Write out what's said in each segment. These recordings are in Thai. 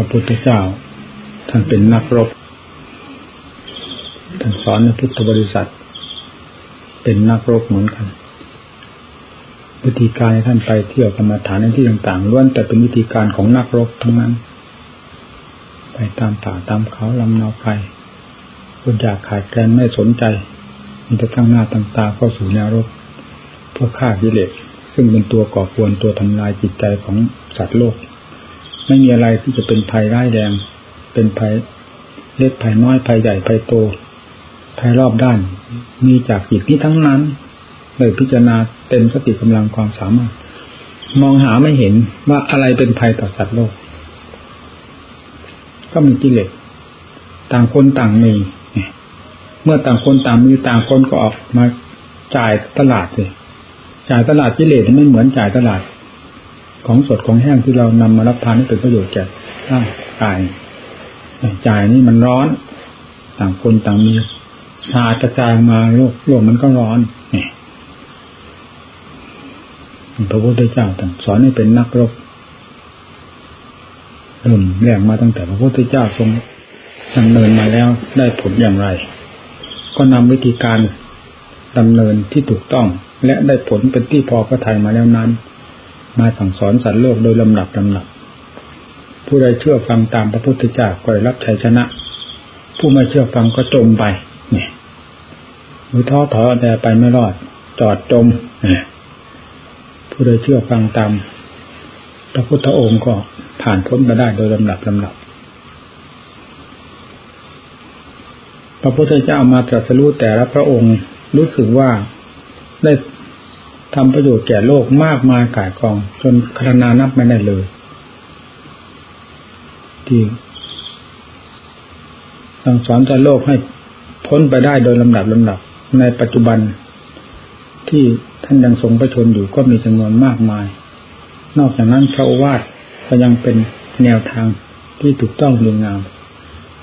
ระพุทธเจ้า ท่านเป็นนักรบ ท่านสอนในพุทธบริษัท เป็นนักรบเหมือนกัน วิธีการท่านไปเที่ยวกรรมฐานในที่ต่างๆล้วนแต่เป็นวิธีการของนักรบทั้งนั้น ไปตามป่าตามเขาลำนาไพรคนอยากขาดแคลนไม่สนใจมีแต่ตั้งหน้าตั้งตาเข้าสู่แนวรบเพื่อฆ่ากิเลสซึ่งเป็นตัวก่อควรตัวทำลายจิตใจของสัตว์โลก ไม่มีอะไรที่จะเป็นภัยร้ายแรง เป็นภัยเล็กภัยน้อยภัยใหญ่ภัยโตภัยรอบด้าน มีจากจิตนี้ทั้งนั้นเลยพิจารณาเต็มสติกำลังความสามารถ มองหาไม่เห็นว่าอะไรเป็นภัยต่อสัตว์โลก ก็มีกิเลสต่างคนต่างมีเมื่อต่างคนต่างมีต่างคนก็ออกมาจ่ายตลาดเลยจ่ายตลาดกิเลสไม่เหมือนจ่ายตลาด ของสดของแห้งที่เรานำมารับทานให้เป็นประโยชน์แก่ร่างกายจ่ายนี่มันร้อน ต่างคนต่างมีชากระจายมาโลกโลกมันก็ร้อนเนี่ยพระพุทธเจ้าต่างสอนให้เป็นนักรบเริ่มแรกมาตั้งแต่พระพุทธเจ้าทรงดำเนินมาแล้วได้ผลอย่างไร ก็นำวิธีการดำเนินที่ถูกต้อง และได้ผลเป็นที่พอพระทัยมาแล้วนั้น มาสั่งสอนสัตว์โลกโดยลำดับลำดับ ผู้ใดเชื่อฟังตามพระพุทธเจ้าก็ได้รับชัยชนะ ผู้ไม่เชื่อฟังก็จมไปเนี่ยมือท้อถอยแต่ไปไม่รอด จอดจมเนี่ยผู้ใดเชื่อฟังตามพระพุทธองค์ก็ผ่านพ้นมาได้โดยลำดับลำดับ พระพุทธเจ้ามาตรัสรู้แต่ละพระองค์รู้สึกว่าได้ ทำประโยชน์แก่โลกมากมายกายกอง จนคณนานับไม่ได้เลยที่สั่งสอนใจโลกให้พ้นไปได้โดยลำดับลำดับ ในปัจจุบันที่ท่านยังทรงประชนอยู่ก็มีจำนวนมากมาย นอกจากนั้นพระวาทก็ยังเป็นแนวทางที่ถูกต้องดีงาม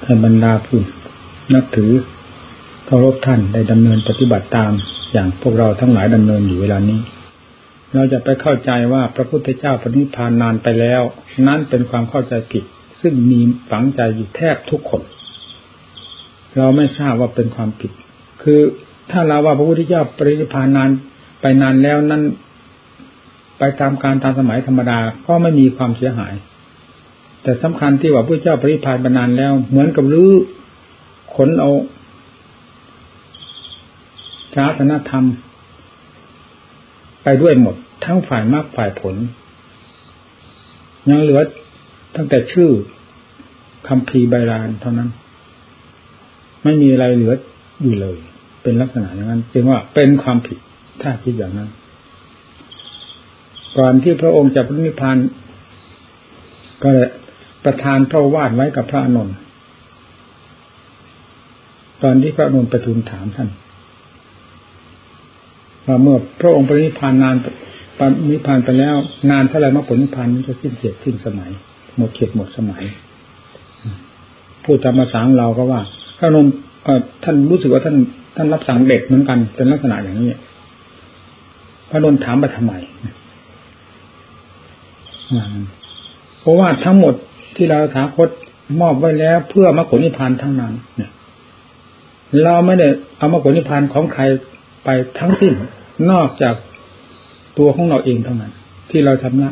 ให้บรรดาผู้นับถือเคารพท่านได้ดำเนินปฏิบัติตาม อย่างพวกเราทั้งหลายดำเนินอยู่เวลานี้ เราจะไปเข้าใจว่าพระพุทธเจ้าปณิพานนานไปแล้ว นั่นเป็นความเข้าใจผิด ซึ่งมีฝังใจอยู่แทบทุกคน เราไม่ทราบว่าเป็นความผิด คือถ้าเราว่าพระพุทธเจ้าปรินิพานนานไปนานแล้วนั้นไปตามการตามสมัยธรรมดาก็ไม่มีความเสียหาย แต่สำคัญที่ว่าพระเจ้าปรินิพานไปนานแล้ว เหมือนกับรื้อขนเอา ศาสนธรรม ไปด้วยหมด ทั้งฝ่ายมากฝ่ายผล ยังเหลือตั้งแต่ชื่อคำพีใบลานเท่านั้น ไม่มีอะไรเหลืออยู่เลย เป็นลักษณะอย่างนั้นจึงว่าเป็นความผิดถ้าคิดอย่างนั้น ก่อนที่พระองค์จะพระนิพพานก็ประทานพระวาดไว้กับพระอนุนตอนที่พระอนุนประทูลถามท่าน ว่าเมื่อพระองค์ปรินิพานนานปรินิพานไปแล้ว นานเท่าไรมรรคผลนิพพานมันจะสิ้นเกียรสิ้นสมัย หมดเขตหมดสมัยพูดตามภาษาเราก็ว่าพระนนท่านรู้สึกว่าท่านท่านรับสั่งเด็กเหมือนกันเป็นลักษณะอย่างนี้พระนนถามไปทำไมเพราะว่าทั้งหมดที่เราถาคตมอบไว้แล้ว เพื่อมรรคผลนิพพานทั้งนั้นเนี่ยเราไม่ได้เอามรรคผลนิพพานของใคร ไปทั้งสิ้นนอกจากตัวของเราเองเท่านั้น ที่เราทำละ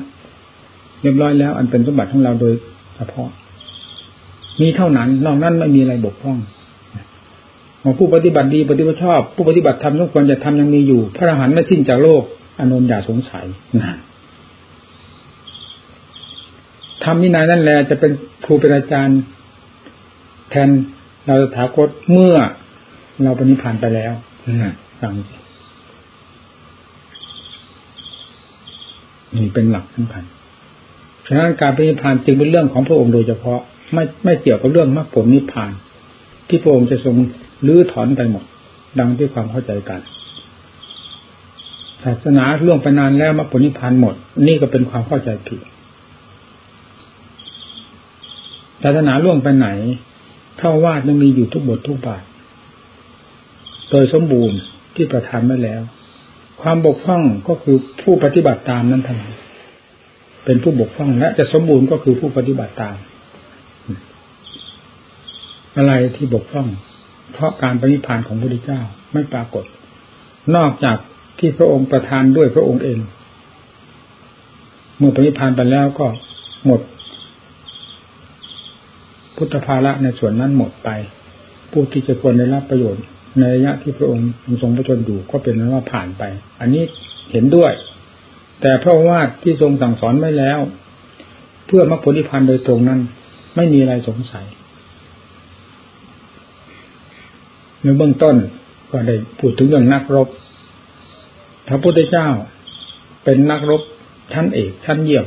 เรียบร้อยแล้ว อันเป็นสมบัติของเราโดยเฉพาะ มีเท่านั้น นอกนั้นไม่มีอะไรบกพร่องผู้ปฏิบัติดีปฏิบัติชอบ ผู้ปฏิบัติธรรมทุกคนจะทำยังมีอยู่ พระอรหันต์ไม่สิ้นจากโลกอนนท์อย่าสงสัยนะทำวินัยนั่นแหละจะเป็นครูเป็นอาจารย์ แทนเราถาคตเมื่อเราปณิพานไปแล้วนะ ฟังนี่เป็นหลักสำคัญฉะนั้นการปฏิพานจึงเป็นเรื่องของพระองค์โดยเฉพาะ ไม่ไม่เกี่ยวกับเรื่องมรรคผลนิพพาน ที่พระองค์จะทรงลื้อถอนไปหมด ดังที่ความเข้าใจกันศาสนาล่วงไปนานแล้วมรรคผลนิพพานหมด นี่ก็เป็นความเข้าใจผิดศาสนาล่วงไปไหนเท่าวาดยังมีอยู่ทุกบททุกบาทโดยสมบูรณ์ ที่ประทานไว้แล้ว ความบกพร่องก็คือผู้ปฏิบัติตามนั้นเท่านั้นเป็นผู้บกพร่องและจะสมบูรณ์ก็คือผู้ปฏิบัติตาม อะไรที่บกพร่อง เพราะการปฏิพานของพระพุทธเจ้าไม่ปรากฏ นอกจากที่พระองค์ประทานด้วยพระองค์เอง เมื่อปฏิพานไปแล้วก็หมด พุทธภาระในส่วนนั้นหมดไป ผู้ที่จะควรได้รับประโยชน์ ในระยะที่พระองค์ทรงพระชนอยู่ก็เป็นนั้นว่าผ่านไป อันนี้เห็นด้วย แต่พระว่าที่ทรงสั่งสอนไว้แล้ว เพื่อมรรคผลนิพพานโดยตรงนั้น ไม่มีอะไรสงสัยในเบื้องต้นก็ได้พูดถึงเรื่องนักรบพระพุทธเจ้าเป็นนักรบชั้นเอกชั้นเยี่ยม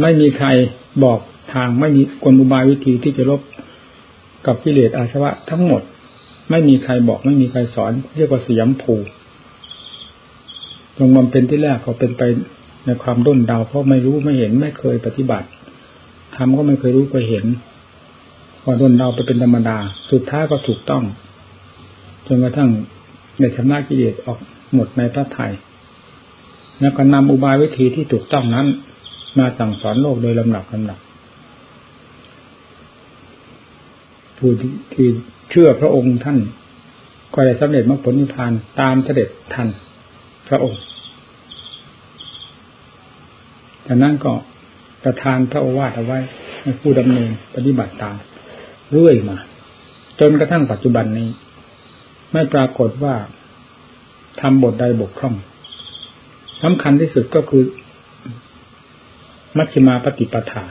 ไม่มีใครบอกทางไม่มีกลอุบายวิธีที่จะรบ กับกิเลสอาสวะทั้งหมด ไม่มีใครบอกไม่มีใครสอน เรียกว่าสยามภูลงมันเป็นที่แรกเขาเป็นไปในความด้นดาวเพราะไม่รู้ไม่เห็นไม่เคยปฏิบัติทำก็ไม่เคยรู้เคยเห็นพอด้นดาวไปเป็นธรรมดา สุดท้ายก็ถูกต้องจนกระทั่งในชำระกิเลสออกหมดในพระไทยแล้วก็นำอุบายวิธีที่ถูกต้องนั้น มาสั่งสอนโลกโดยลำดับลำดับ ผู้ที่เชื่อพระองค์ท่าน ก็ได้สำเร็จมรรคผลนิพพานตามเสด็จทันพระองค์จากนั้นก็ประทานพระโอวาทเอาไว้ให้ผู้ดำเนินปฏิบัติตามเรื่อยมา จนกระทั่งปัจจุบันนี้ ไม่ปรากฏว่าทำบทใดบกพร่องสำคัญที่สุดก็คือมัชฌิมาปฏิปทา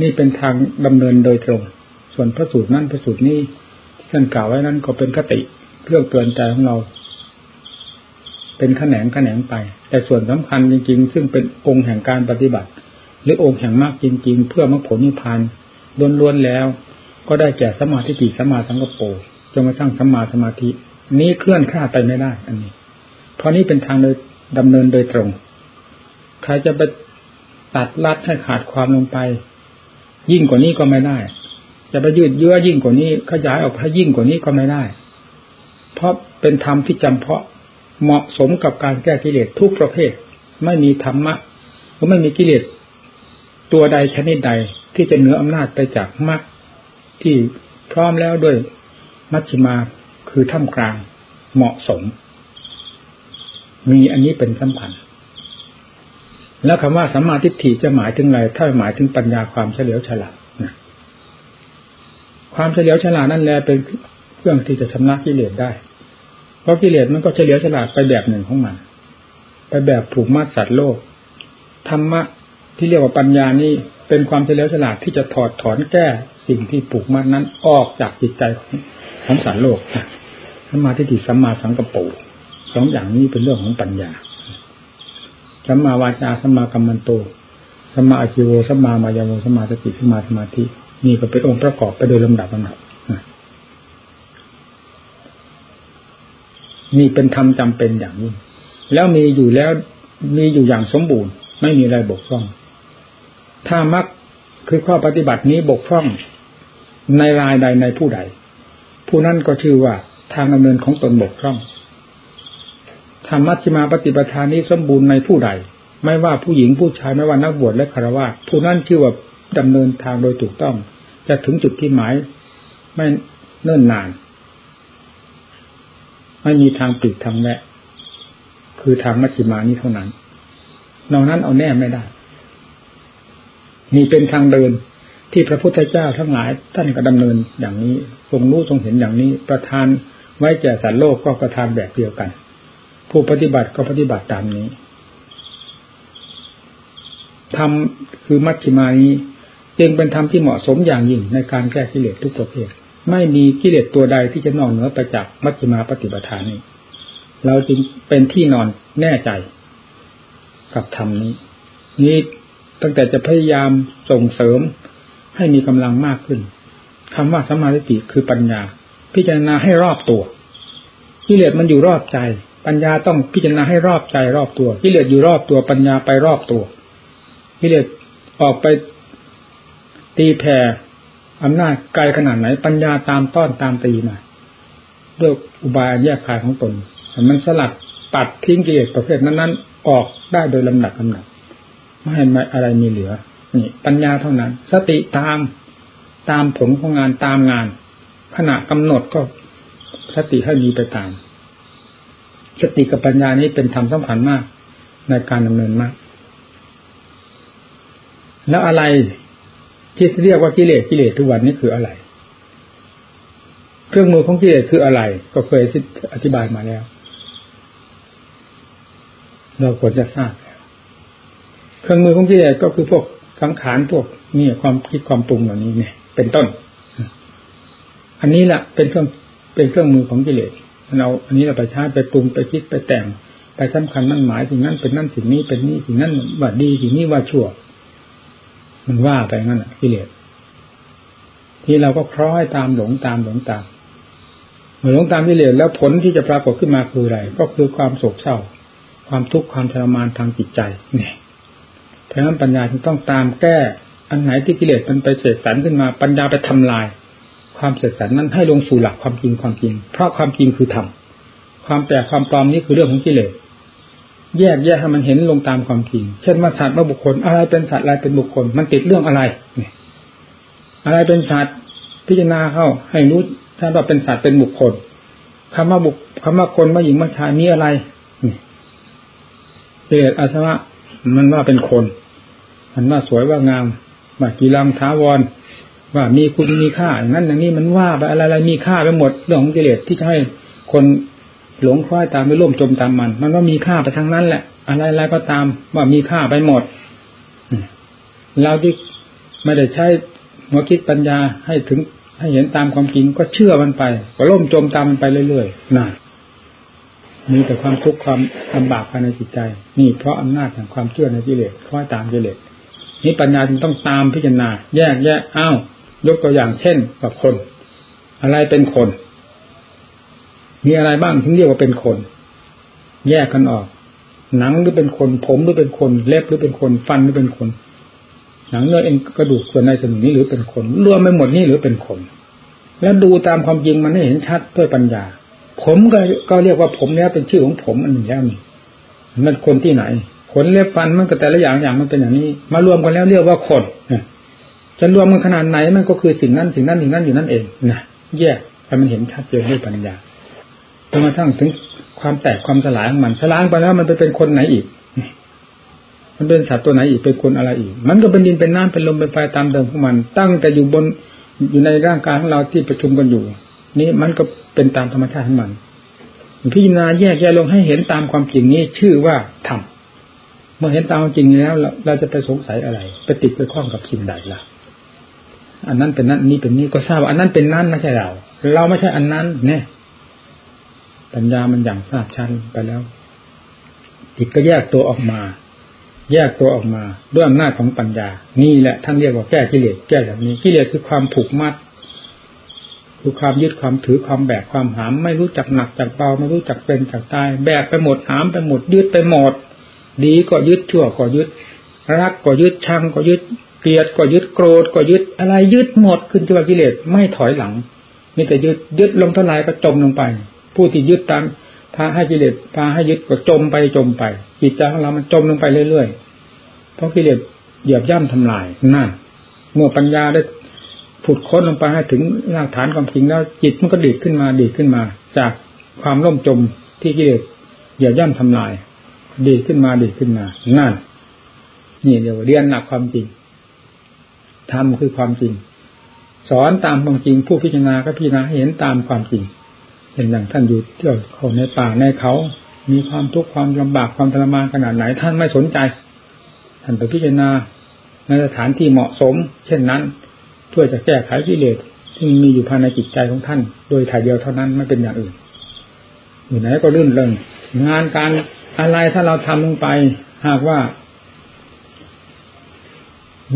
นี่เป็นทางดำเนินโดยตรง ส่วนพระสูตรนั้นพระสูตรนี้ที่ท่านกล่าวไว้นั้นก็เป็นคติเพื่อเตือนใจของเรา เป็นขแขนงขแขนงไป แต่ส่วนสำคัญจริง ๆ ซึ่งเป็นองค์แห่งการปฏิบัติ หรือองค์แห่งมากจริง ๆ เพื่อมรรคผลนิพพานล้วนๆแล้ว ก็ได้แก่สมาธิปิสมาสังกปรจนกระทั่งสมาสมาธิ นี้เคลื่อนคลาดไปไม่ได้ อันนี้ เพราะนี้เป็นทางโดยดำเนินโดยตรง ใครจะไปตัดลัดให้ขาดความลงไป ยิ่งกว่านี้ก็ไม่ได้ จะไปยืดเยื้อยิ่งกว่านี้ขยายออกให้ยิ่งกว่านี้ก็ไม่ได้ เพราะเป็นธรรมที่จำเพาะเหมาะสมกับการแก้กิเลสทุกประเภท ไม่มีธรรมะก็ไม่มีกิเลสตัวใดชนิดใดที่จะเหนืออำนาจไปจากมรรคที่พร้อมแล้วด้วยมัชฌิมาคือท่ามกลางเหมาะสม มีอันนี้เป็นสำคัญ แล้วคำว่าสัมมาทิฏฐิจะหมายถึงอะไร ถ้าหมายถึงปัญญาความเฉลียวฉลาด ความเฉลียวฉลาดนั่นแหละเป็นเครื่องที่จะชำระกิเลสได้ เพราะกิเลสมันก็เฉลียวฉลาดไปแบบหนึ่งของมัน ไปแบบผูกมัดสัตว์โลก ธรรมะที่เรียกว่าปัญญานี่เป็นความเฉลียวฉลาดที่จะถอดถอนแก้สิ่งที่ปลูกมัดนั้นออกจากจิตใจของของสารโลกสัมมาทิฏฐิสัมมาสังกปรสองอย่างนี้เป็นเรื่องของปัญญาสัมมาวาจาสัมมากัมมันโตสัมมาอาชิโวสัมมามายาโวสัมมาสติสัมมาสมาธิ นี่ก็เป็นองค์ประกอบไปโดยลำดับลำดับนี่เป็นธรรมจำเป็นอย่างนี้แล้วมีอยู่แล้วมีอยู่อย่างสมบูรณ์ ไม่มีอะไรบกพร่อง ถ้ามักคือข้อปฏิบัตินี้บกพร่องในรายใดในผู้ใด ผู้นั้นก็ชื่อว่าทางดำเนินของตนบกพร่องธรรมัชฌิมาปฏิปทานนี้สมบูรณ์ในผู้ใด ไม่ว่าผู้หญิงผู้ชายไม่ว่านักบวชและคารวะผู้นั้นชื่อว่า ดำเนินทางโดยถูกต้อง จะถึงจุดที่หมาย ไม่เนิ่นนาน ไม่มีทางปิดทางแวะคือทางมัชฌิมานี้เท่านั้น นอกนั้นเอาแน่ไม่ได้ นี่เป็นทางเดินที่พระพุทธเจ้าทั้งหลาย ท่านก็ดำเนินอย่างนี้ ทรงรู้ทรงเห็นอย่างนี้ ประทานไว้แก่สัตว์โลกก็ประทานแบบเดียวกัน ผู้ปฏิบัติก็ปฏิบัติตามนี้ธรรมคือมัชฌิมานี้ จึงเป็นธรรมที่เหมาะสมอย่างยิ่งในการแก้กิเลสทุกประเภท ไม่มีกิเลสตัวใดที่จะนอกเหนือไปจากมัชฌิมาปฏิปทานนี้ เราจึงเป็นที่นอนแน่ใจกับธรรมนี้ นี้ตั้งแต่จะพยายามส่งเสริมให้มีกำลังมากขึ้นคำว่าสมาธิคือปัญญา พิจารณาให้รอบตัวกิเลสมันอยู่รอบใจ ปัญญาต้องพิจารณาให้รอบใจรอบตัวกิเลสอยู่รอบตัวปัญญาไปรอบตัวกิเลสออกไป ตีแผ่อำนาจไกลขนาดไหน ปัญญาตามต้อนตามตีมาด้วยอุบายแยกขายของตนมันสลัดปัดทิ้งกิเลสประเภทนั้นๆ ออกได้โดยลำหนักลำหนักไม่ให้อะไรมีเหลือ นี่ ปัญญาเท่านั้น สติตามตามผลของงานตามงาน ขณะกำหนดก็สติให้มีไปตาม สติกับปัญญานี้เป็นธรรมสำคัญมาก ในการดำเนินมาก แล้วอะไร ที่เรียกว่ากิเลสกิเลสทุกวันนี้คืออะไร เครื่องมือของกิเลสคืออะไร ก็เคยอธิบายมาแล้ว เราควรจะทราบเครื่องมือของกิเลสก็คือพวกสังขารพวกนี่ความคิดความปรุงเหล่านี้เนี่ย เป็นต้น อันนี้แหละเป็นเครื่องเป็นเครื่องมือของกิเลสเราอันนี้เราไปใช้ไปปรุงไปคิดไปแต่งไปสำคัญมั่นหมายสิ่งนั้นเป็นนั่นสิ่งนี้เป็นนี่สิ่งนั้นว่าดีสิ่งนี้ว่าชั่ว มันว่าไปงั้นกิเลสที่เราก็คล้อยตามหลงตามหลงตามเมื่อหลงตามกิเลสแล้วผลที่จะปรากฏขึ้นมาคืออะไร ก็คือความโศกเศร้า ความทุกข์ความทรมานทางจิตใจเนี่ยเพราะนั้นปัญญาจึงต้องตามแก้ อันไหนที่กิเลสมันไปเสกสรรขึ้นมา ปัญญาไปทำลาย ความเสกสรรนั้นให้ลงสู่หลักความจริงความจริง เพราะความจริงคือธรรมความแปลกความปลอมนี่คือเรื่องของกิเลส แยกแยกให้มันเห็นลงตามความจริง เช่นว่าสัตว์ว่าบุคคล อะไรเป็นสัตว์อะไรเป็นบุคคล มันติดเรื่องอะไรอะไรเป็นสัตว์พิจารณาเข้า ให้รู้ถ้าว่าเป็นสัตว์เป็นบุคคลคำว่าบุคคำว่าคนว่าหญิงว่าชายมีอะไรเกิดอาสวะมันว่าเป็นคน มันว่าสวยว่างามว่ากีรังท้าวรว่ามีคุณมีค่าอย่างนั้นอย่างนี้มันว่าไปอะไรอะไรมีค่าไปหมดเรื่องของกิเลสที่จะให้คน หลงคล้อยตามไปร่วมจมตามมัน มันว่ามีค่าไปทั้งนั้นแหละ อะไรอะไรก็ตามว่ามีค่าไปหมดเราที่ไม่ได้ใช้หัวคิดปัญญาให้ถึงให้เห็นตามความจริงก็เชื่อมันไป ก็ล่มจมตามมันไปเรื่อยๆน่ะมีแต่ความทุกข์ความลำบากภายในจิตใจ นี่เพราะอำนาจแห่งความเชื่อในกิเลสคล้อยตามกิเลสนี่ปัญญาจึงต้องตามพิจารณา แยกแยกอ้าวยกตัวอย่างเช่นกับคน อะไรเป็นคน มีอะไรบ้างที่เรียกว่าเป็นคน แยกกันออก หนังหรือเป็นคน ผมหรือเป็นคน เล็บหรือเป็นคน ฟันหรือเป็นคน หนังเนื้อเอ็นกระดูกส่วนในส่วนนี้หรือเป็นคน รวมไปหมดนี่หรือเป็นคน แล้วดูตามความจริงมันให้เห็นชัดด้วยปัญญา ผมก็ก็เรียกว่าผมแล้วเป็นชื่อของผมอันหนึ่งแล้วนี่มันคนที่ไหนขนเล็บฟันมันก็แต่ละอย่างอย่างมันเป็นอย่างนี้ มารวมกันแล้วเรียกว่าคนจะรวมมันขนาดไหนมันก็คือสิ่งนั้นสิ่งนั้นสิ่งนั้นอยู่นั่นเองนะแยกให้มันเห็นชัดเจนด้วยปัญญา จนกระทั่งถึงความแตกความสลายของมันสลายไปแล้วมันไปเป็นคนไหนอีก มันเป็นสัตว์ตัวไหนอีกเป็นคนอะไรอีก มันก็เป็นดินเป็นน้ำเป็นลมเป็นไฟตามเดิมของมัน ตั้งแต่อยู่บนอยู่ในร่างกายของเราที่ประชุมกันอยู่ นี่มันก็เป็นตามธรรมชาติของมันพิจารณาแยกแยะลงให้เห็นตามความจริงนี้ชื่อว่าธรรมเมื่อเห็นตามความจริงแล้วเราจะไปสงสัยอะไรไปติดไปคล้องกับสิ่งใดล่ะอันนั้นเป็นนั้นนี่เป็นนี่ก็ทราบว่าอันนั้นเป็นนั้นไม่ใช่เรา เราไม่ใช่อันนั้นเนี่ย ปัญญามันอย่างทราบชันไปแล้ว จิตก็แยกตัวออกมา แยกตัวออกมาด้วยอำนาจของปัญญา นี่แหละท่านเรียกว่าแก้กิเลสแก้แบบนี้กิเลสคือความผูกมัดคือความยึดความถือความแบกความหาม ไม่รู้จักหนักจากเบาไม่รู้จักเป็นจากตาย แบกไปหมดหามไปหมดยึดไปหมด ดีก็ยึดชั่วก็ยึด รักก็ยึดชังก็ยึดเกลียดก็ยึดโกรธก็ยึดอะไรยึดหมดขึ้นที่ว่ากิเลสไม่ถอยหลังมีแต่ยึดยึดลงเท่าไรก็จมลงไป ผู้ที่ยึดตามพาให้กิเลสพาให้ยึดก็จมไปจมไป จิตใจของเรามันจมลงไปเรื่อยๆ เพราะกิเลสเหยียบย่ำทำลายนั่นเมื่อปัญญาได้ผุดค้นลงไปให้ถึงรากฐานความจริงแล้ว จิตมันก็ดีดขึ้นมาดีดขึ้นมา จากความล่มจมที่กิเลสเหยียบย่ำทำลาย ดีดขึ้นมาดีดขึ้นมา นั่นนี่เดี๋ยวเรียนหนักความจริงทำคือความจริง สอนตามความจริง ผู้พิจารณาก็พิจารณาเห็นตามความจริง เห็นอย่างท่านอยู่เที่ยวเขาในป่าในเขา มีความทุกข์ความลำบากความทรมานขนาดไหนท่านไม่สนใจ ท่านไปพิจารณาในสถานที่เหมาะสม เช่นนั้น เพื่อจะแก้ไขกิเลสที่มีอยู่ภายในจิตใจของท่าน โดยถ่ายเดียวเท่านั้นไม่เป็นอย่างอื่นอยู่ไหนก็รื่นเริงงานการอะไรถ้าเราทำลงไป หากว่า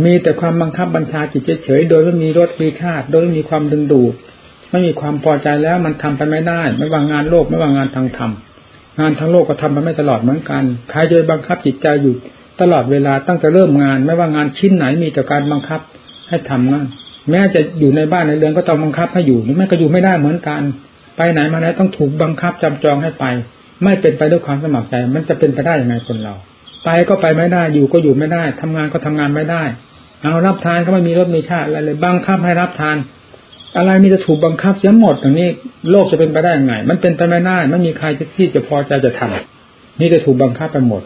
มีแต่ความบังคับบัญชาจิตเฉยๆโดยไม่มีรสมีชาติ โดยไม่มีความดึงดูด ไม่มีความพอใจแล้วมันทำไปไม่ได้ ไม่ว่างานโลกไม่ว่างานทางธรรมงานทางโลกก็ทำไปไม่ตลอดเหมือนกันใครโดยบังคับจิตใจอยู่ตลอดเวลาตั้งแต่เริ่มงาน ไม่ว่างานชิ้นไหนมีแต่การบังคับให้ทำงานแม้จะอยู่ในบ้านในเรือนก็ต้องบังคับให้อยู่แม้ก็อยู่ไม่ได้เหมือนกัน ไปไหนมาไหนต้องถูกบังคับจำจองให้ไป ไม่เป็นไปด้วยความสมัครใจ มันจะเป็นไปได้ยังไงคนเรา ไปก็ไปไม่ได้อยู่ก็อยู่ไม่ได้ทำงานก็ทำงานไม่ได้ เอารับทานก็ไม่มีรสมีชาติอะไรเลยบังคับให้รับทาน อะไรมีจะถูกบังคับเสียหมดอย่างนี้โลกจะเป็นไปได้ยังไง มันเป็นไปไม่ได้ไม่มีใครที่จะพอใจจะทำนี่จะถูกบังคับไปหมด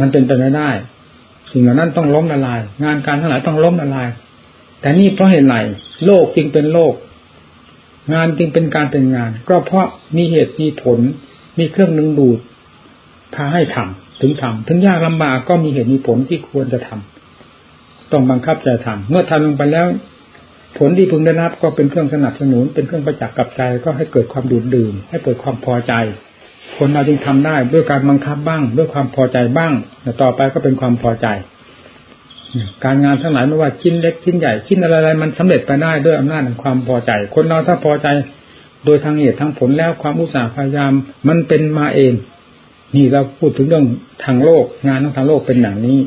มันเป็นไปไม่ได้สิ่งเหล่านั้นต้องล้มละลาย งานการทั้งหลายต้องล้มละลาย แต่นี่เพราะเหตุไรโลกจึงเป็นโลก งานจึงเป็นการเป็นงาน ก็เพราะมีเหตุมีผล มีเครื่องนึงดูดพาให้ทำถึงทำถึงยากลำบากก็มีเหตุมีผลที่ควรจะทำต้องบังคับใจทำเมื่อทำลงไปแล้ว ผลที่พึงได้รับก็เป็นเครื่องสนับสนุน เป็นเครื่องประจักษ์กับใจก็ให้เกิดความดูดดื่ม ให้เกิดความพอใจ คนเราจึงทำได้ด้วยการบังคับบ้าง ด้วยความพอใจบ้างแต่ต่อไปก็เป็นความพอใจ การงานทั้งหลายไม่ว่าชิ้นเล็กชิ้นใหญ่ชิ้นอะไรๆมันสำเร็จไปได้ด้วยอำนาจแห่งความพอใจ คนเราถ้าพอใจโดยทางเหตุทางผลแล้วความอุตสาห์พยายามมันเป็นมาเอง นี่เราพูดถึงเรื่องทางโลก งานทางโลกเป็นอย่างนี้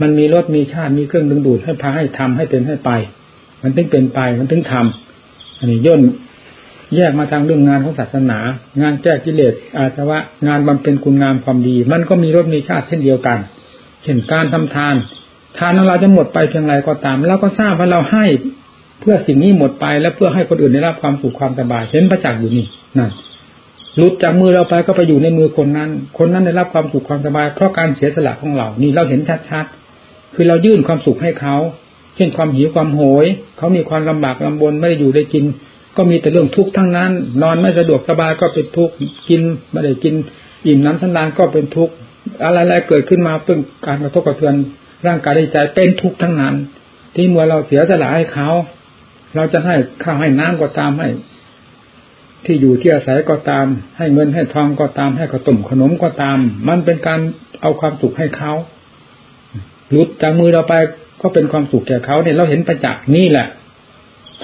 มันมีรถมีชาติมีเครื่องดึงดูดให้พาให้ทำให้เป็นให้ไป มันถึงเป็นไปมันถึงทำอันนี้ย่นแยกมาทางเรื่องงานของศาสนา งานแก้กิเลสอาสวะงานบำเพ็ญคุณงามความดี มันก็มีรถมีชาติเช่นเดียวกัน เช่นการทำทาน ทานของเราจะหมดไปเพียงไรก็ตามเราก็ทราบว่าเราให้เพื่อสิ่งนี้หมดไปและเพื่อให้คนอื่นได้รับความสุขความสบายเห็นประจักษ์อยู่นี่นั่นหลุดจากมือเราไปก็ไปอยู่ในมือคนนั้น คนนั้นได้รับความสุขความสบายเพราะการเสียสละของเรา นี่เราเห็นชัดๆคือเรายื่นความสุขให้เขา เช่นความหิวความโหย เขามีความลำบากลำบนไม่ได้อยู่ได้กิน ก็มีแต่เรื่องทุกข์ทั้งนั้น นอนไม่สะดวกสบายก็เป็นทุกข์กินไม่ได้กินอิ่มน้ำทันดานก็เป็นทุกข์อะไรๆเกิดขึ้นมาเพื่อการกระทบกระเทือน ร่างกายใจเป็นทุกข์ทั้งนั้น ที่เมื่อเราเสียสละให้เขา เราจะให้ข้าวให้น้ำก็ตามให้ ที่อยู่ที่อาศัยก็ตาม ให้เงินให้ทองก็ตาม ให้ขนมขนมก็ตาม มันเป็นการเอาความสุขให้เขาหลุดจากมือเราไป ก็เป็นความสุขแก่เขาเนี่ยเราเห็นประจักษ์นี่แหละ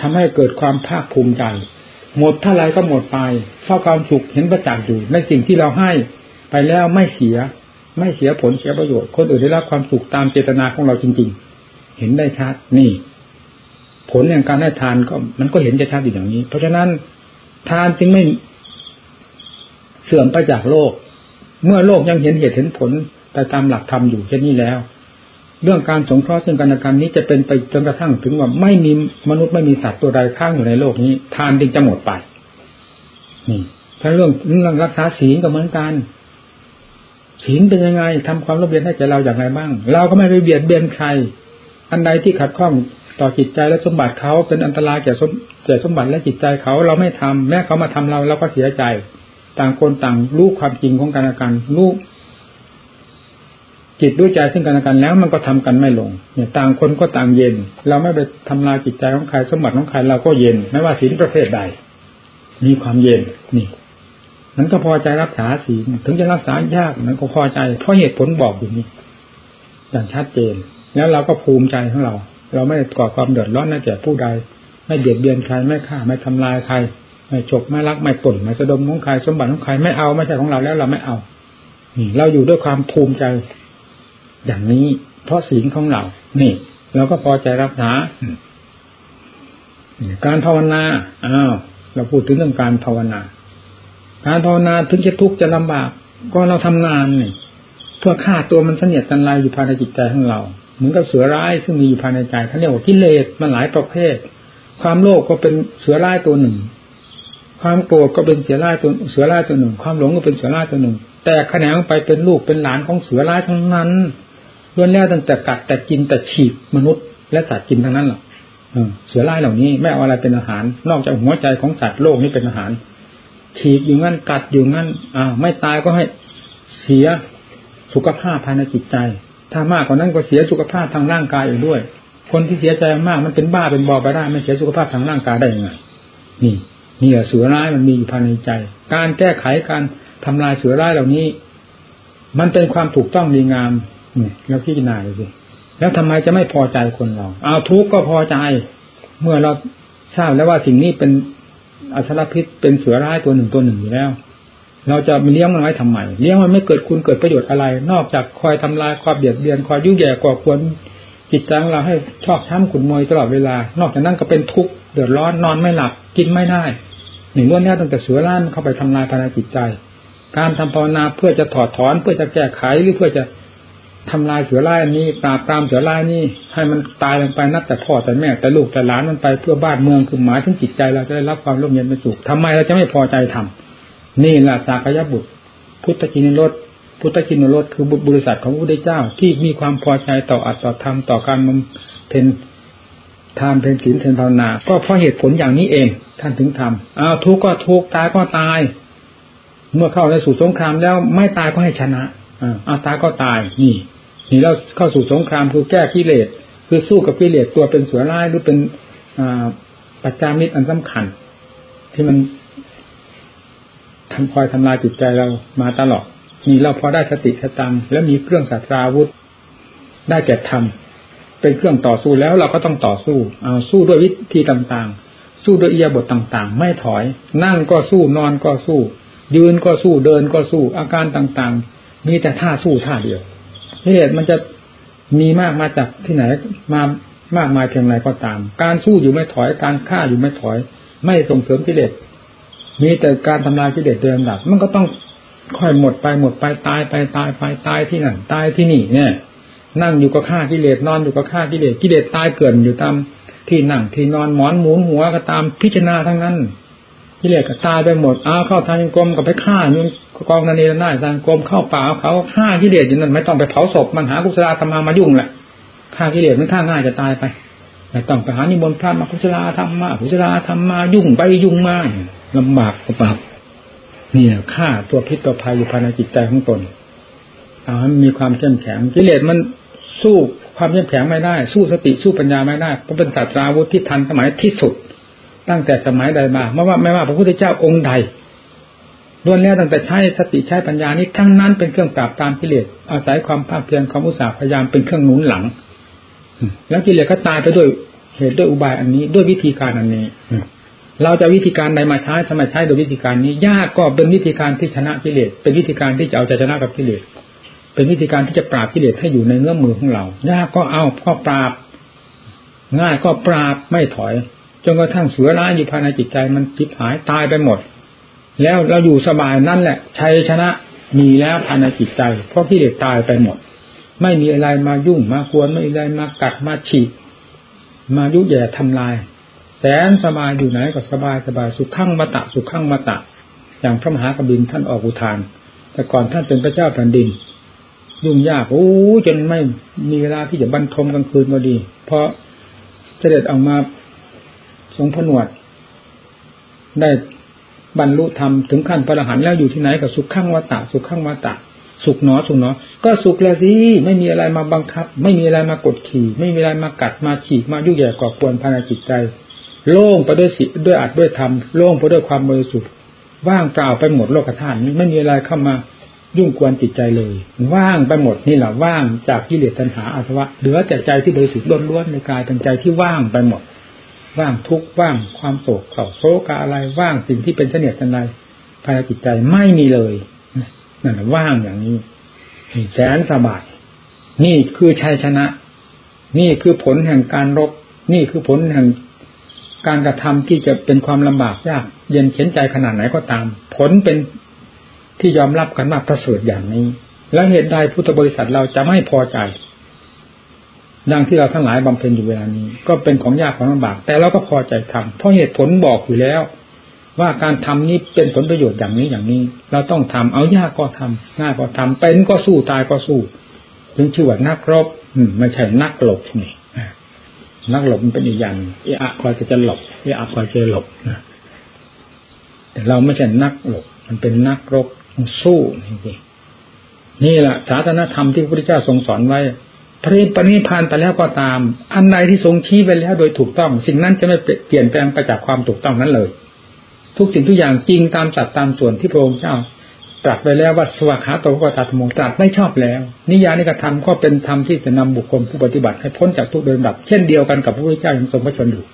ทำให้เกิดความภาคภูมิใจหมดเท่าไรก็หมดไปเพราะความสุขเห็นประจักษ์อยู่ในสิ่งที่เราให้ไปแล้วไม่เสีย ไม่เสียผลเสียประโยชน์ คนอื่นได้รับความสุขตามเจตนาของเราจริง ๆ เห็นได้ชัดนี่ ผลอย่างการให้ทานก็ มันก็เห็นจะชัดอย่างนี้ เพราะฉะนั้นทานจึงไม่เสื่อมไปจากโลก เมื่อโลกยังเห็นเหตุเห็นผลแต่ตามหลักธรรมอยู่เช่นนี้แล้ว เรื่องการสงเคราะห์ซึ่งกันและกันนี้จะเป็นไปจนกระทั่งถึงว่าไม่มีมนุษย์ไม่มีสัตว์ตัวใดข้างอยู่ในโลกนี้ ทานจึงจะหมดไปนี่ถ้าเรื่องเรื่องรักษาศีลก็เหมือนกันศีลเป็นยังไงทำความร่มเย็นให้แก่เราอย่างไรบ้าง เราก็ไม่ไปเบียดเบียนใคร อันใดที่ขัดข้องต่อจิตใจและสมบัติเขาเป็นอันตรายแก่สมแก่สมบัติและจิตใจเขาเราไม่ทำแม้เขามาทำเราเราก็เสียใจ ต่างคนต่างรู้ความจริงของกันและกันรู้ จิตด้วยใจซึ่งกันและกันแล้วมันก็ทำกันไม่ลงเนี่ยต่างคนก็ต่างเย็น เราไม่ไปทำลายจิตใจของใครสมบัติของใครเราก็เย็น ไม่ว่าศีลประเภทใด มีความเย็นนี่มันก็พอใจรักษาศีลถึงจะรักษายากมันก็พอใจเพราะเหตุผลบอกอยู่นี่อย่างชัดเจน แล้วเราก็ภูมิใจของเรา เราไม่ก่อความเดือดร้อนแก่ผู้ใด ไม่เบียดเบียนใครไม่ฆ่าไม่ทำลายใครไม่ฉกไม่ลักไม่ป่นไม่สะดมของใครสมบัติของใครไม่เอาไม่ใช่ของเราแล้วเราไม่เอานี่เราอยู่ด้วยความภูมิใจ อย่างนี้ เพราะศีลของเรา นี่เราก็พอใจรักษาการภาวนาอ้าวเราพูดถึงเรื่องการภาวนา การภาวนาถึงจะทุกข์จะลำบาก ก็เราทำงานนี่เพื่อฆ่าตัวมันเสนียดตันลายอยู่ภายในจิตใจของเรา เหมือนกับเสือร้ายซึ่งมีอยู่ภายในใจเขาเรียกว่ากิเลสมันหลายประเภท ความโลภก็เป็นเสือร้ายตัวหนึ่ง ความโกรธก็เป็นเสือร้ายตัวเสือร้ายตัวหนึ่ง ความหลงก็เป็นเสือร้ายตัวหนึ่ง แต่แขนงไปเป็นลูกเป็นหลานของเสือร้ายทั้งนั้น ล้วนแล้วตั้งแต่กัดแต่กินแต่ฉีกมนุษย์ และสัตว์กินทั้งนั้นหรอกเสือร้ายเหล่านี้ไม่เอาอะไรเป็นอาหาร นอกจากหัวใจของสัตว์โลกนี้เป็นอาหารฉีกอยู่งั้นกัดอยู่งั้นอ่าไม่ตายก็ให้เสียสุขภาพภายในจิตใจ ถ้ามากกว่านั้นก็เสียสุขภาพทางร่างกายอีกด้วย คนที่เสียใจมากมันเป็นบ้าเป็นบอไปได้ไม่เสียสุขภาพทางร่างกายได้ยังไงนี่นี่แหละเสือร้ายมันมีอยู่ภายในใจ การแก้ไขการทำลายเสือร้ายเหล่านี้ มันเป็นความถูกต้องดีงาม แล้วพิจารณาเลยสิแล้วทำไมจะไม่พอใจคนเราเอาทุกข์ก็พอใจ เมื่อเราทราบแล้วว่าสิ่งนี้เป็นอสรพิษเป็นเสือร้ายตัวหนึ่งตัวหนึ่งอยู่แล้ว เราจะเลี้ยงมันไว้ทำไมเลี้ยงมันไม่เกิดคุณเกิดประโยชน์อะไร นอกจากคอยทำลายความเบียดเบียนคอยยุ่งแย่ก่อควรจิตใจของเราให้ชอบช้ำขุนมวยตลอดเวลา นอกจากนั้นก็เป็นทุกข์เดือดร้อนนอนไม่หลับกินไม่ได้หนึ่งวันนี้ตั้งแต่เสือร้ายเข้าไปทำลายภายในจิตใจ การทำภาวนาเพื่อจะถอดถอนเพื่อจะแก้ไขหรือเพื่อจะ ทำลายเสือร้ายนี้ปราบตามเสือร้ายนี่ให้มันตายลงไปนับแต่พ่อแต่แม่แต่ลูกแต่หลานมันไปเพื่อบ้านเมืองคือหมายถึงจิตใจเราจะได้รับความร่มเย็นเป็นสุขทำไมเราจะไม่พอใจทำนี่แหละสากยบุตร พุทธกินรสพุทธกินรสคือบริษัทของพระพุทธเจ้าที่มีความพอใจต่ออัตต่อธรรมต่อการมันเป็นทานเป็นศีลเป็นภาวนา ก็เพราะเหตุผลอย่างนี้เอง ท่านถึงทำอ้าวทุกก็ทุกตายก็ตาย เมื่อเข้าในสู่สงครามแล้วไม่ตายก็ให้ชนะอ้าวตายก็ตายนี่ นี่เราเข้าสู่สงครามคือแก้กิเลสคือสู้กับกิเลสตัวเป็นสือร้ายหรือเป็นปัจจามิตรอันสำคัญ ที่มันทำคอยทำลายจิตใจเรามาตลอดนี่เราพอได้สติสตังและมีเครื่องสัตราวุธ ได้แก่ธรรมเป็นเครื่องต่อสู้แล้วเราก็ต้องต่อสู้เอาสู้ด้วยวิธีต่างๆ สู้ด้วยเอียบทต่างๆ ไม่ถอย นั่งก็สู้นอนก็สู้ ยืนก็สู้เดินก็สู้อาการต่างๆ มีแต่ท่าสู้ท่าเดียว เหตุมันจะมีมากมาจากที่ไหนมามากมายเพียงไรก็ตาม การสู้อยู่ไม่ถอยการฆ่าอยู่ไม่ถอย ไม่ส่งเสริมกิเลสมีแต่การทำลายกิเลสเดิมดับมันก็ต้องค่อยหมดไปหมดไปตายไปตายไปตายที่นั่นตายที่นี่เนี่ย นั่งอยู่ก็ฆ่ากิเลสนอนอยู่ก็ฆ่ากิเลสกิเลสตายเกินอยู่ตามที่นั่งที่นอนหมอนหมุนหัวก็ตามพิจารณาทั้งนั้น กิเลสก็ตายไปหมดอ้าเข้าทางกรมก็ไปฆ่ายุ่งกองนันเนรนาทางกรมเข้าป่าเขาฆ่ากิเลสอยู่นั่นไม่ต้องไปเผาศพมันหากุศลธรรมามายุ่งแหละฆ่ากิเลสมันฆ่าง่ายจะตายไปไม่ต้องไปหานิมนต์พระมากุศลธรรมมากุศลธรรมมายุ่งไปยุ่งมาลำบากกระปับเนี่ยฆ่าตัวพิษตัวภัยอยู่ภายในจิตใจของตนเอาให้มีความเข้มแข็งกิเลสมันสู้ความเข้มแข็งไม่ได้ สู้สติสู้ปัญญาไม่ได้เพราะเป็นศาสตราวุธที่ทันสมัยที่สุด ตั้งแต่สมัยใดมาไม่ว่าไม่ว่าพระพุทธเจ้าองค์ใดล้วนแล้วตั้งแต่ใช้สติใช้ปัญญานี้ทั้งนั้นเป็นเครื่องปราบตามกิเลสอาศัยความภาคเพียรความอุตสาห์พยายามเป็นเครื่องหนุนหลัง แล้วกิเลสก็ตายไปด้วยเหตุด้วยอุบายอันนี้ด้วยวิธีการอันนี้เราจะวิธีการใดมาใช้ทำไมใช้โดยวิธีการนี้ ยากก็เป็นวิธีการที่ชนะกิเลสเป็นวิธีการที่จะเอาใจชนะกับกิเลสเป็นวิธีการที่จะปราบกิเลสให้อยู่ในเงื้อมมือของเรา ยากก็เอาก็ปราบ ง่ายก็ปราบไม่ถอย จนกระทั่งเสือร้ายอยู่ภายในจิตใจมันจิบหายตายไปหมด แล้วเราอยู่สบายนั่นแหละชัยชนะมีแล้วภายในจิตใจ เพราะกิเลสตายไปหมด ไม่มีอะไรมายุ่งมาควรไม่มีอะไรมากัดมาฉีกมายุแย่ทำลาย แสนสบายอยู่ไหนก็สบายสบายสุขขั้งมาตะสุขขั้งมาตะ อย่างพระมหากบินท่านออกอุทาน แต่ก่อนท่านเป็นพระเจ้าแผ่นดิน ยุ่งยากโอ้จนไม่มีเวลาที่จะบรรทมกลางคืนก็ดี เพราะเสด็จออกมา ทรงผนวด ได้บรรลุธรรมถึงขั้นพระอรหันต์แล้วอยู่ที่ไหนกับสุขขั้งวตะสุขขั้งวตะสุขหนอสุขหนอ ก็สุขแล้วสิไม่มีอะไรมาบังคับ ไม่มีอะไรมากดขี่ ไม่มีอะไรมากัดมาฉีกมายุ่ยแย่ก่อกวนภายในจิตใจ โล่งไปด้วยสิด้วยอัดด้วยธรรมโล่งไปด้วยความบริสุทธิ์ว่างเปล่าไปหมดโลกธาตุนี้ไม่มีอะไรเข้ามายุ่งกวนจิตใจเลย ว่างไปหมดนี่แหละว่างจากกิเลสตัณหาอาสวะเหลือแต่ใจที่บริสุทธิ์ล้วนๆในกายเป็นใจที่ว่างไปหมด ว่างทุกว่างความโศกเศร้าโศกอะไรว่างสิ่งที่เป็นเสนียดจันไรภายในจิตใจไม่มีเลยนั่นว่างอย่างนี้แสนสบาย นี่คือชัยชนะ นี่คือผลแห่งการรบ นี่คือผลแห่งการกระทำที่จะเป็นความลำบากยาก เย็นเข็นใจขนาดไหนก็ตาม ผลเป็นที่ยอมรับกันว่าประเสริฐอย่างนี้ แล้วเหตุใดพุทธบริษัทเราจะไม่พอใจ ดังที่เราทั้งหลายบำเพ็ญอยู่เวลานี้ ก็เป็นของยากของลำบาก แต่เราก็พอใจทำเพราะเหตุผลบอกอยู่แล้ว ว่าการทำนี้เป็นผลประโยชน์อย่างนี้อย่างนี้ เราต้องทำเอายากก็ทำง่ายก็ทำเป็นก็สู้ตายก็สู้ถึงชื่อว่านักรบไม่ใช่นักหลบนี่นักหลบมันเป็นอีกอย่างเออะคอยจะหลบเออะคอยจะหลบนะแต่เราไม่ใช่นักหลบ มันเป็นนักรบสู้นี่นี่แหละศาสนธรรมที่พระพุทธเจ้าทรงสอนไว้ พระปณิพานไปแล้วก็ตาม อันใดที่ทรงชี้ไปแล้วโดยถูกต้อง สิ่งนั้นจะไม่เปลี่ยนแปลงไปจากความถูกต้องนั้นเลย ทุกสิ่งทุกอย่างจริงตามจัดตามส่วนที่พระองค์เจ้าตรัสไปแล้วว่าสวากขาโตก็ตัดมตรัสไม่ชอบแล้ว นิยานิกระทำก็เป็นธรรมที่จะนำบุคคลผู้ปฏิบัติให้พ้นจากทุกเดินดับ เช่นเดียวกันกับพระพุทธเจ้ายังทรงพระชนอยู่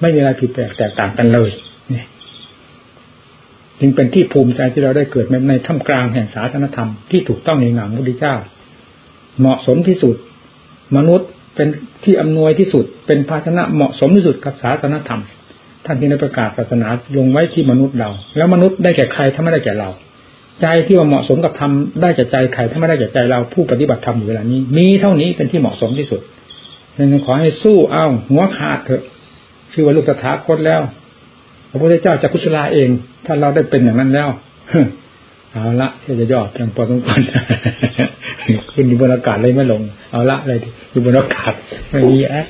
ไม่มีอะไรผิดแปลกแตกต่างกันเลยนี่จึงเป็นที่ภูมิใจที่เราได้เกิดในท่ามกลางแห่งศาสนธรรมที่ถูกต้องในหนังพระพุทธเจ้า เหมาะสมที่สุด มนุษย์เป็นที่อำนวยที่สุด เป็นภาชนะเหมาะสมที่สุดกับศาสนธรรม ท่านที่ได้ประกาศศาสนาลงไว้ที่มนุษย์เรา แล้วมนุษย์ได้แก่ใครถ้าไม่ได้แก่เรา ใจที่ว่าเหมาะสมกับทำได้จากใจใครถ้าไม่ได้จากใจเราผู้ปฏิบัติธรรมอยู่เวลานี้ มีเท่านี้เป็นที่เหมาะสมที่สุดดังนั้นขอให้สู้เอาหัวขาดเถอะชื่อว่าลูกตถาคตแล้วพระพุทธเจ้าจะกุศลาเอง ถ้าเราได้เป็นอย่างนั้นแล้ว เอาละจะย่อเพียงพอสมควรขึ้นอยู่บนอากาศเลยไม่ลง เอาละเลยอยู่บนอากาศไม่มีอะ